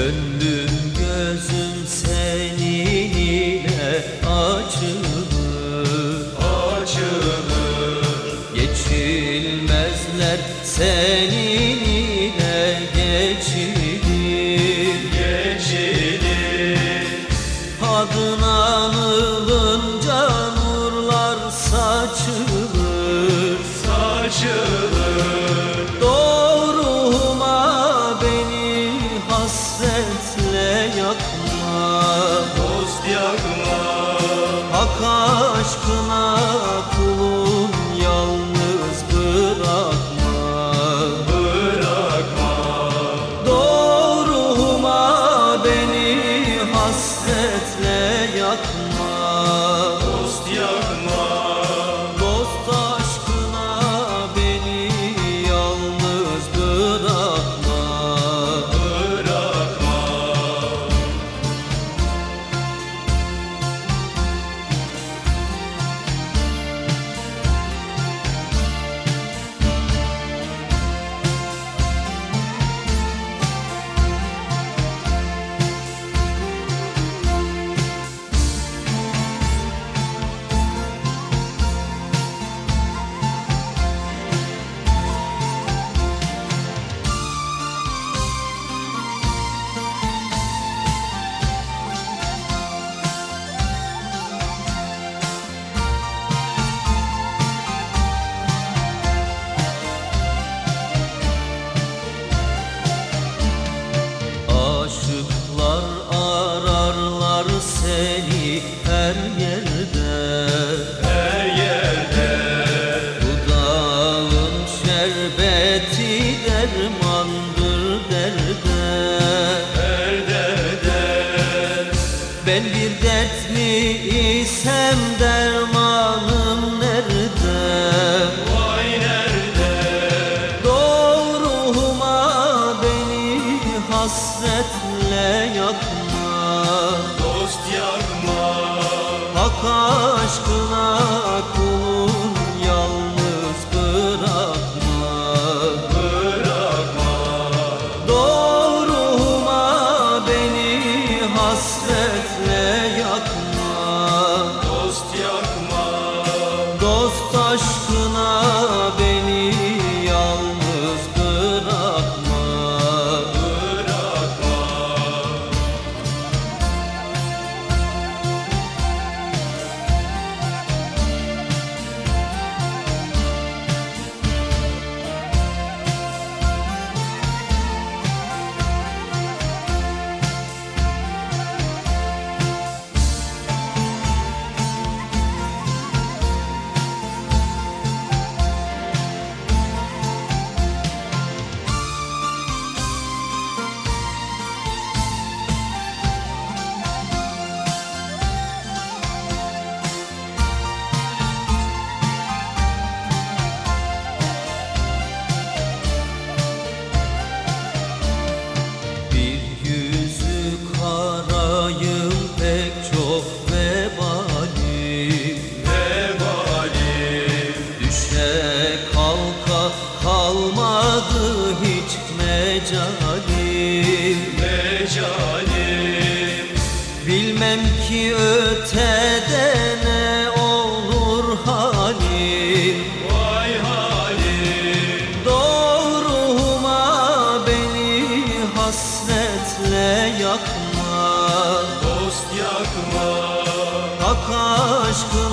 Gönlüm gözüm senin ile açılır. Açılır. Geçilmezler senin aşkına kulum Bilsem dermanım nerede? Vay nerede? Doğruhuma beni hasretle yakma. Dost yakma. Hak aşkına kul gosto. aşkım.